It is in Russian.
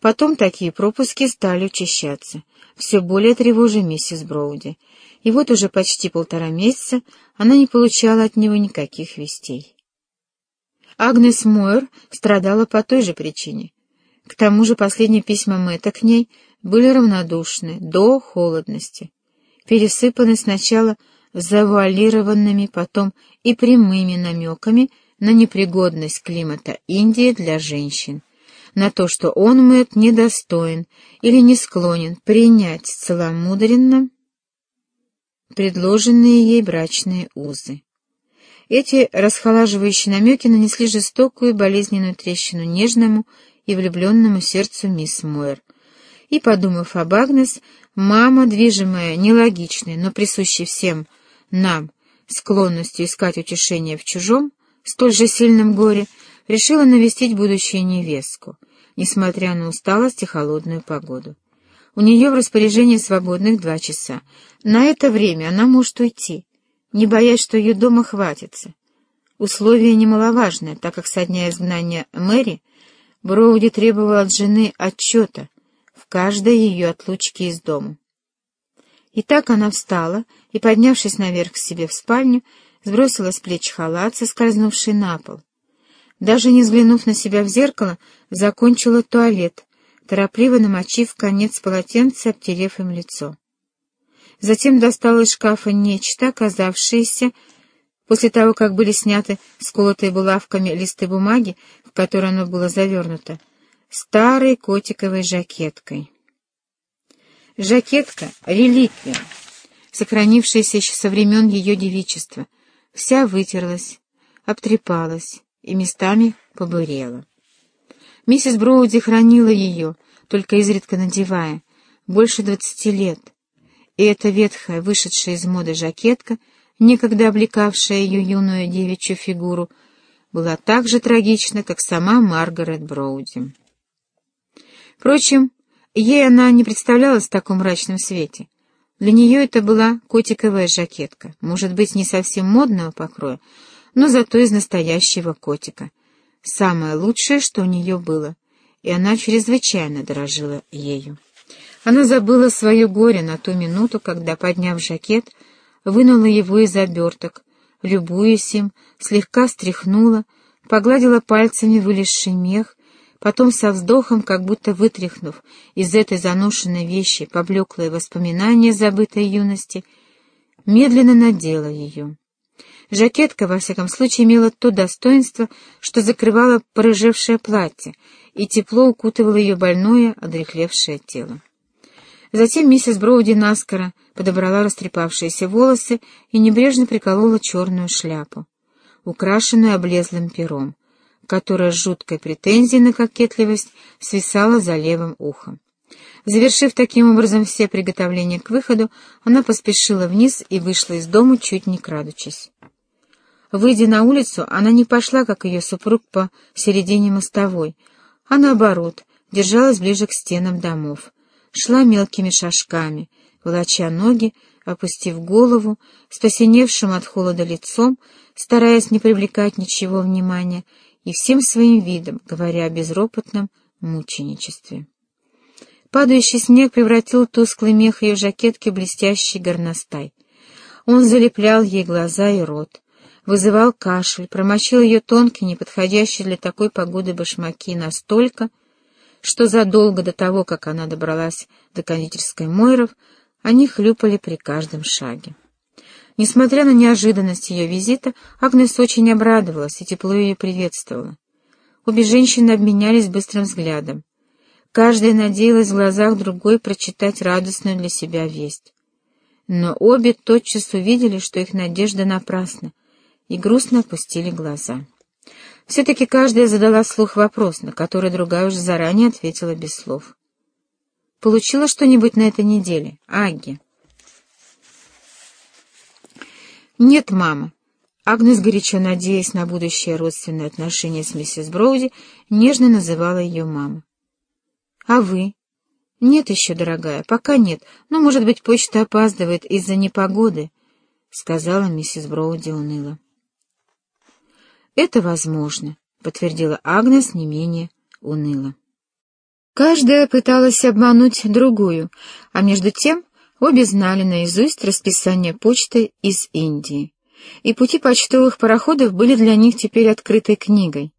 Потом такие пропуски стали учащаться, все более тревожа миссис Броуди, и вот уже почти полтора месяца она не получала от него никаких вестей. Агнес Мойер страдала по той же причине. К тому же последние письма Мэтта к ней были равнодушны до холодности, пересыпаны сначала завуалированными, потом и прямыми намеками на непригодность климата Индии для женщин, на то, что он, Мэтт, недостоин или не склонен принять целомудренно предложенные ей брачные узы. Эти расхолаживающие намеки нанесли жестокую и болезненную трещину нежному и влюбленному сердцу мисс Мойер. И, подумав об Агнес, мама, движимая нелогичной, но присущей всем нам склонностью искать утешение в чужом, столь же сильном горе, решила навестить будущую невестку, несмотря на усталость и холодную погоду. У нее в распоряжении свободных два часа. На это время она может уйти, не боясь, что ее дома хватится. Условие немаловажное, так как со дня изгнания Мэри Броуди требовал от жены отчета в каждой ее отлучке из дома. И так она встала и, поднявшись наверх к себе в спальню, сбросила с плеч халат, соскользнувший на пол. Даже не взглянув на себя в зеркало, закончила туалет, торопливо намочив конец полотенца, обтерев им лицо. Затем достала из шкафа нечто, оказавшееся, после того, как были сняты сколотые булавками листы бумаги, в которые оно было завернуто, старой котиковой жакеткой. Жакетка — реликвия, сохранившаяся еще со времен ее девичества, вся вытерлась, обтрепалась и местами побурела. Миссис Броуди хранила ее, только изредка надевая, больше двадцати лет, и эта ветхая, вышедшая из моды жакетка, некогда облекавшая ее юную девичью фигуру, была так же трагична, как сама Маргарет Броуди. Впрочем, ей она не представлялась в таком мрачном свете. Для нее это была котиковая жакетка, может быть, не совсем модного покроя, но зато из настоящего котика — самое лучшее, что у нее было, и она чрезвычайно дорожила ею. Она забыла свое горе на ту минуту, когда, подняв жакет, вынула его из оберток, любуясь им, слегка стряхнула, погладила пальцами вылезший мех, потом со вздохом, как будто вытряхнув из этой заношенной вещи поблеклые воспоминания забытой юности, медленно надела ее. Жакетка, во всяком случае, имела то достоинство, что закрывала порыжевшее платье и тепло укутывало ее больное, одрехлевшее тело. Затем миссис Броуди наскоро подобрала растрепавшиеся волосы и небрежно приколола черную шляпу, украшенную облезлым пером, которая с жуткой претензией на кокетливость свисала за левым ухом. Завершив таким образом все приготовления к выходу, она поспешила вниз и вышла из дома, чуть не крадучись. Выйдя на улицу, она не пошла, как ее супруг, по середине мостовой, а наоборот, держалась ближе к стенам домов, шла мелкими шажками, волоча ноги, опустив голову, с посиневшим от холода лицом, стараясь не привлекать ничего внимания, и всем своим видом, говоря о безропотном мученичестве. Падающий снег превратил тусклый мех ее жакетки в блестящий горностай. Он залеплял ей глаза и рот вызывал кашель, промочил ее тонкие, неподходящие для такой погоды башмаки настолько, что задолго до того, как она добралась до кондитерской Мойров, они хлюпали при каждом шаге. Несмотря на неожиданность ее визита, Агнес очень обрадовалась и тепло ее приветствовала. Обе женщины обменялись быстрым взглядом. Каждая надеялась в глазах другой прочитать радостную для себя весть. Но обе тотчас увидели, что их надежда напрасна, и грустно опустили глаза. Все-таки каждая задала слух вопрос, на который другая уже заранее ответила без слов. «Получила что-нибудь на этой неделе, Агги?» «Нет, мама». Агнес, горячо надеясь на будущее родственное отношение с миссис Броуди, нежно называла ее мама. «А вы?» «Нет еще, дорогая, пока нет, но, может быть, почта опаздывает из-за непогоды», — сказала миссис Броуди уныло. «Это возможно», — подтвердила Агнес не менее уныло. Каждая пыталась обмануть другую, а между тем обе знали наизусть расписание почты из Индии. И пути почтовых пароходов были для них теперь открытой книгой.